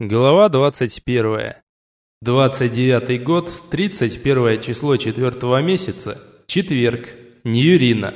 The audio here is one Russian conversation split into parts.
Глава 21. 29 год, 31 число 4 месяца, четверг, Ньюрина.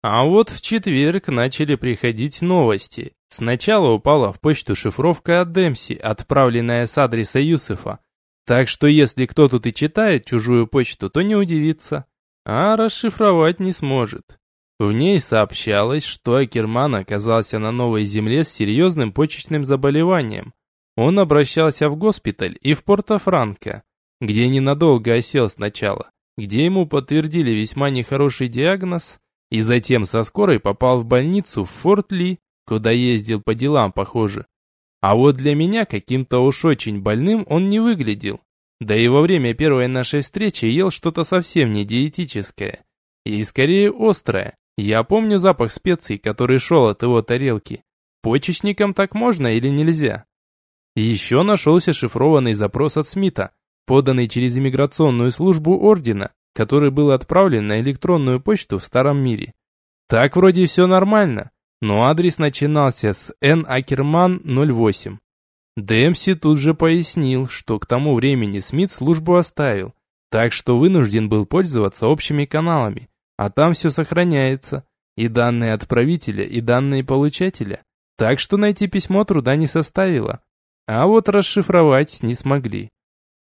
А вот в четверг начали приходить новости. Сначала упала в почту шифровка от Демси, отправленная с адреса Юсефа. Так что если кто тут и читает чужую почту, то не удивится. А расшифровать не сможет. В ней сообщалось, что Акерман оказался на новой земле с серьезным почечным заболеванием. Он обращался в госпиталь и в Порто-Франко, где ненадолго осел сначала, где ему подтвердили весьма нехороший диагноз, и затем со скорой попал в больницу в Форт-Ли, куда ездил по делам, похоже. А вот для меня каким-то уж очень больным он не выглядел. Да и во время первой нашей встречи ел что-то совсем не диетическое. И скорее острое, я помню запах специй, который шел от его тарелки. Почечникам так можно или нельзя? Еще нашелся шифрованный запрос от Смита, поданный через иммиграционную службу Ордена, который был отправлен на электронную почту в Старом мире. Так вроде все нормально, но адрес начинался с Н. Акерман 08. Демси тут же пояснил, что к тому времени Смит службу оставил, так что вынужден был пользоваться общими каналами, а там все сохраняется, и данные отправителя, и данные получателя. Так что найти письмо труда не составило. А вот расшифровать не смогли.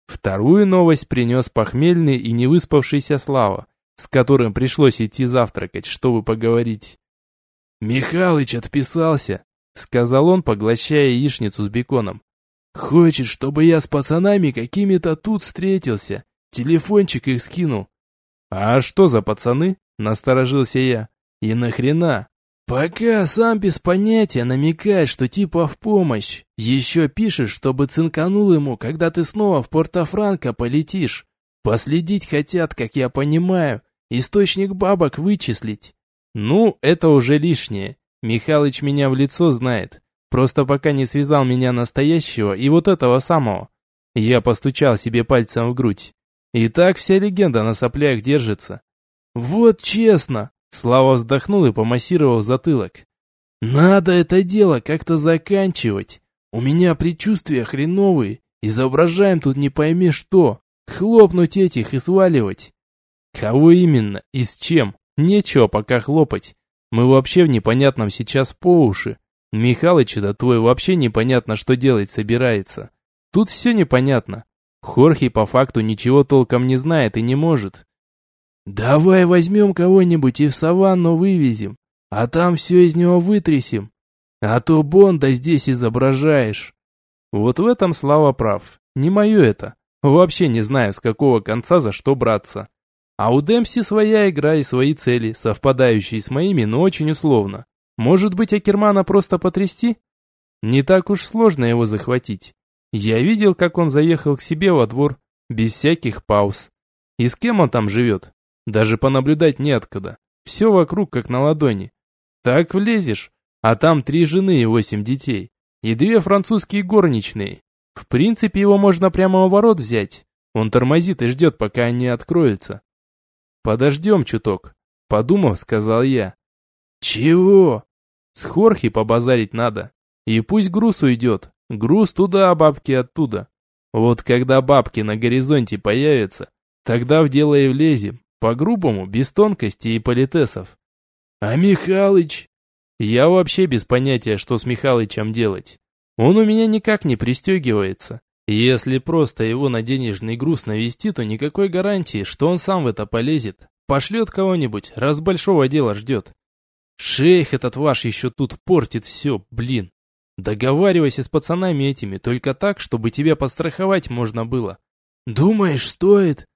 Вторую новость принес похмельный и невыспавшийся Слава, с которым пришлось идти завтракать, чтобы поговорить. «Михалыч отписался», — сказал он, поглощая яичницу с беконом. «Хочет, чтобы я с пацанами какими-то тут встретился. Телефончик их скинул. «А что за пацаны?» – насторожился я. «И нахрена?» «Пока сам без понятия намекает, что типа в помощь. Еще пишешь, чтобы цинканул ему, когда ты снова в Порто-Франко полетишь. Последить хотят, как я понимаю, источник бабок вычислить». «Ну, это уже лишнее. Михалыч меня в лицо знает. Просто пока не связал меня настоящего и вот этого самого». Я постучал себе пальцем в грудь. И так вся легенда на соплях держится. Вот честно, Слава вздохнул и помассировал затылок. Надо это дело как-то заканчивать. У меня предчувствия хреновые. Изображаем тут не пойми что. Хлопнуть этих и сваливать. Кого именно и с чем? Нечего пока хлопать. Мы вообще в непонятном сейчас по уши. Михалыч, да твой вообще непонятно, что делать собирается. Тут все непонятно. Хорхи по факту ничего толком не знает и не может. «Давай возьмем кого-нибудь и в саванну вывезем, а там все из него вытрясем. А то Бонда здесь изображаешь». Вот в этом Слава прав. Не мое это. Вообще не знаю, с какого конца за что браться. А у Демпси своя игра и свои цели, совпадающие с моими, но очень условно. Может быть, Акермана просто потрясти? Не так уж сложно его захватить. Я видел, как он заехал к себе во двор, без всяких пауз. И с кем он там живет? Даже понаблюдать неоткуда. Все вокруг как на ладони. Так влезешь, а там три жены и восемь детей. И две французские горничные. В принципе, его можно прямо у ворот взять. Он тормозит и ждет, пока они откроются. Подождем чуток. Подумав, сказал я. Чего? С Хорхи побазарить надо. И пусть груз уйдет. Груз туда, а бабки оттуда. Вот когда бабки на горизонте появятся, тогда в дело и влезем. По-грубому, без тонкостей и политесов. А Михалыч? Я вообще без понятия, что с Михалычем делать. Он у меня никак не пристегивается. Если просто его на денежный груз навести, то никакой гарантии, что он сам в это полезет. Пошлет кого-нибудь, раз большого дела ждет. Шейх этот ваш еще тут портит все, блин. Договаривайся с пацанами этими, только так, чтобы тебя подстраховать можно было. Думаешь, стоит?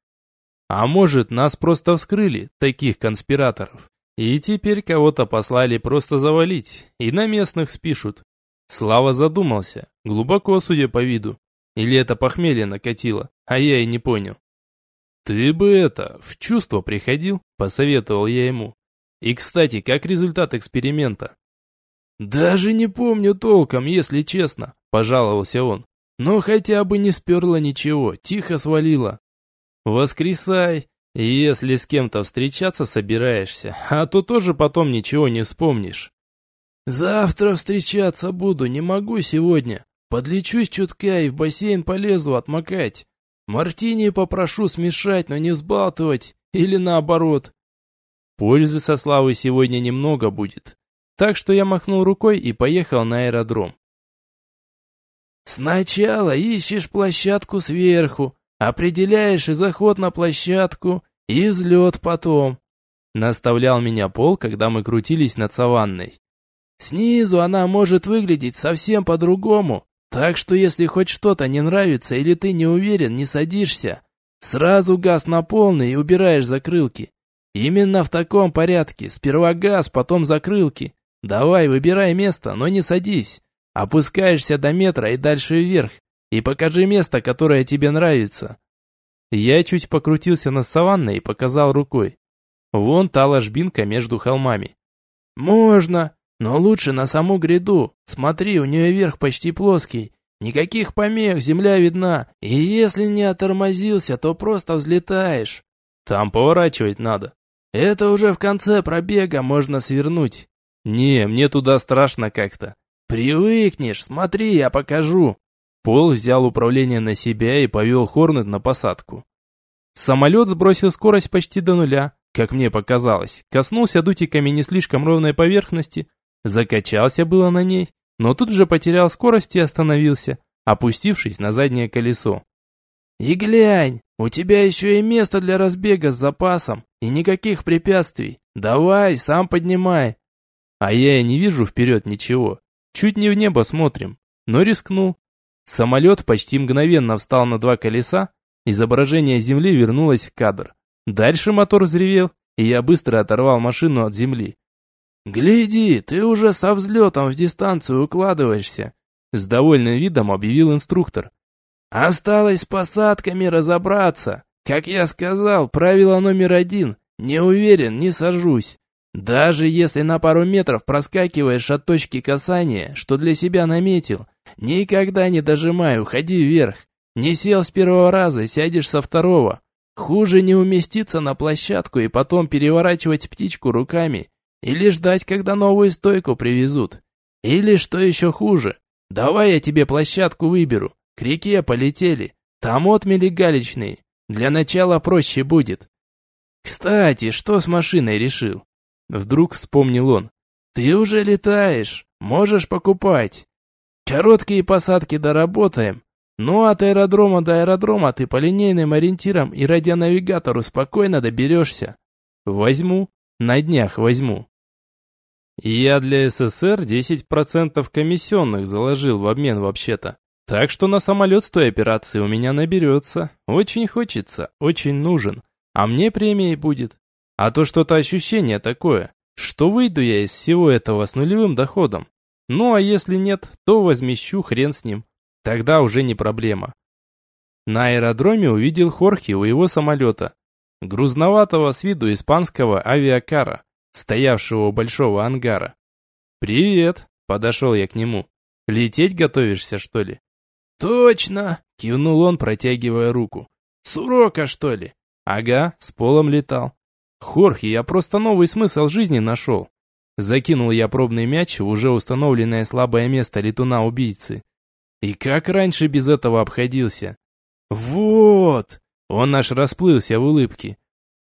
А может, нас просто вскрыли, таких конспираторов. И теперь кого-то послали просто завалить, и на местных спишут. Слава задумался, глубоко судя по виду. Или это похмелье накатило, а я и не понял. «Ты бы это, в чувство приходил?» – посоветовал я ему. «И, кстати, как результат эксперимента?» «Даже не помню толком, если честно», – пожаловался он. «Но хотя бы не сперло ничего, тихо свалило». «Воскресай, если с кем-то встречаться собираешься, а то тоже потом ничего не вспомнишь». «Завтра встречаться буду, не могу сегодня», Подлечусь чутка и в бассейн полезу отмокать. Мартини попрошу смешать, но не взбалтывать. Или наоборот. Пользы со Славой сегодня немного будет. Так что я махнул рукой и поехал на аэродром. Сначала ищешь площадку сверху, определяешь и заход на площадку, и взлет потом. Наставлял меня Пол, когда мы крутились над саванной. Снизу она может выглядеть совсем по-другому, так что если хоть что-то не нравится или ты не уверен, не садишься. Сразу газ на полный и убираешь закрылки. Именно в таком порядке. Сперва газ, потом закрылки. Давай, выбирай место, но не садись. Опускаешься до метра и дальше вверх. И покажи место, которое тебе нравится. Я чуть покрутился на саванной и показал рукой. Вон та ложбинка между холмами. Можно, но лучше на саму гряду. Смотри, у нее верх почти плоский. Никаких помех, земля видна. И если не отормозился, то просто взлетаешь. Там поворачивать надо. Это уже в конце пробега можно свернуть. Не, мне туда страшно как-то. Привыкнешь, смотри, я покажу. Пол взял управление на себя и повел Хорнет на посадку. Самолет сбросил скорость почти до нуля, как мне показалось, коснулся дутиками не слишком ровной поверхности, Закачался было на ней, но тут же потерял скорость и остановился, опустившись на заднее колесо. «И глянь, у тебя еще и место для разбега с запасом, и никаких препятствий. Давай, сам поднимай». А я и не вижу вперед ничего. Чуть не в небо смотрим, но рискнул. Самолет почти мгновенно встал на два колеса, изображение земли вернулось в кадр. Дальше мотор взревел, и я быстро оторвал машину от земли. «Гляди, ты уже со взлетом в дистанцию укладываешься», с довольным видом объявил инструктор. «Осталось с посадками разобраться. Как я сказал, правило номер один. Не уверен, не сажусь. Даже если на пару метров проскакиваешь от точки касания, что для себя наметил, никогда не дожимай, уходи вверх. Не сел с первого раза, сядешь со второго. Хуже не уместиться на площадку и потом переворачивать птичку руками или ждать, когда новую стойку привезут. Или, что еще хуже, давай я тебе площадку выберу. К реке полетели. Там отмели галечные. Для начала проще будет. Кстати, что с машиной решил? Вдруг вспомнил он. Ты уже летаешь. Можешь покупать. Короткие посадки доработаем. Ну, от аэродрома до аэродрома ты по линейным ориентирам и радионавигатору спокойно доберешься. Возьму. На днях возьму. Я для СССР 10% комиссионных заложил в обмен вообще-то. Так что на самолет с той операции у меня наберется. Очень хочется, очень нужен. А мне премией будет. А то что-то ощущение такое, что выйду я из всего этого с нулевым доходом. Ну а если нет, то возмещу хрен с ним. Тогда уже не проблема. На аэродроме увидел Хорхе у его самолета. Грузноватого с виду испанского авиакара стоявшего у большого ангара. «Привет!» – подошел я к нему. «Лететь готовишься, что ли?» «Точно!» – кивнул он, протягивая руку. «С урока, что ли?» «Ага, с полом летал». «Хорхе, я просто новый смысл жизни нашел». Закинул я пробный мяч в уже установленное слабое место летуна-убийцы. И как раньше без этого обходился? «Вот!» Он наш расплылся в улыбке.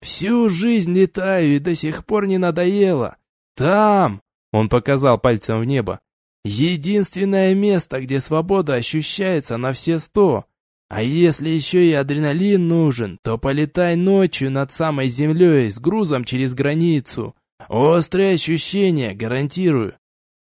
Всю жизнь летаю и до сих пор не надоело. Там, он показал пальцем в небо, единственное место, где свобода ощущается на все сто. А если еще и адреналин нужен, то полетай ночью над самой землей с грузом через границу. Острые ощущения, гарантирую.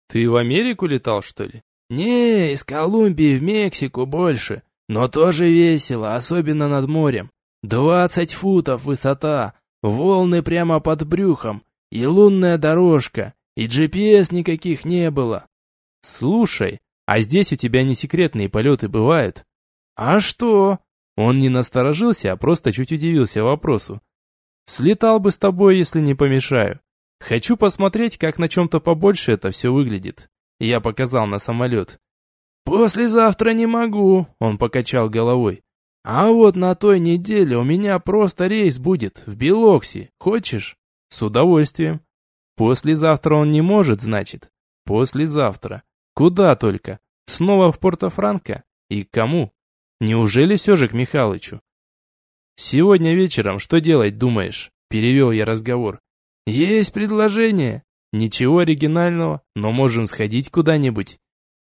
Ты в Америку летал, что ли? Не, из Колумбии в Мексику больше. Но тоже весело, особенно над морем. Двадцать футов высота, волны прямо под брюхом, и лунная дорожка, и GPS никаких не было. Слушай, а здесь у тебя не секретные полеты бывают? А что? Он не насторожился, а просто чуть удивился вопросу. Слетал бы с тобой, если не помешаю. Хочу посмотреть, как на чем-то побольше это все выглядит. Я показал на самолет. «Послезавтра не могу», — он покачал головой. А вот на той неделе у меня просто рейс будет в Белокси. Хочешь? С удовольствием. Послезавтра он не может, значит. Послезавтра. Куда только? Снова в Порто-Франко? И к кому? Неужели все же к Михалычу? «Сегодня вечером что делать, думаешь?» Перевел я разговор. «Есть предложение. Ничего оригинального, но можем сходить куда-нибудь».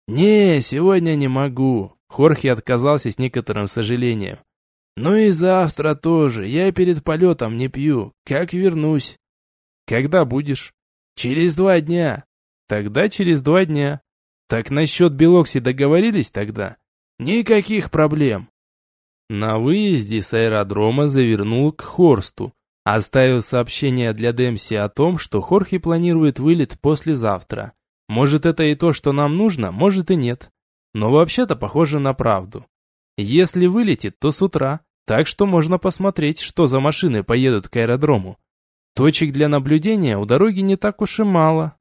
«Не, сегодня не могу». Хорхе отказался с некоторым сожалением. «Ну и завтра тоже. Я перед полетом не пью. Как вернусь?» «Когда будешь?» «Через два дня». «Тогда через два дня». «Так насчет Белокси договорились тогда?» «Никаких проблем». На выезде с аэродрома завернул к Хорсту, оставил сообщение для Демси о том, что Хорхе планирует вылет послезавтра. Может, это и то, что нам нужно, может и нет. Но вообще-то похоже на правду. Если вылетит, то с утра, так что можно посмотреть, что за машины поедут к аэродрому. Точек для наблюдения у дороги не так уж и мало.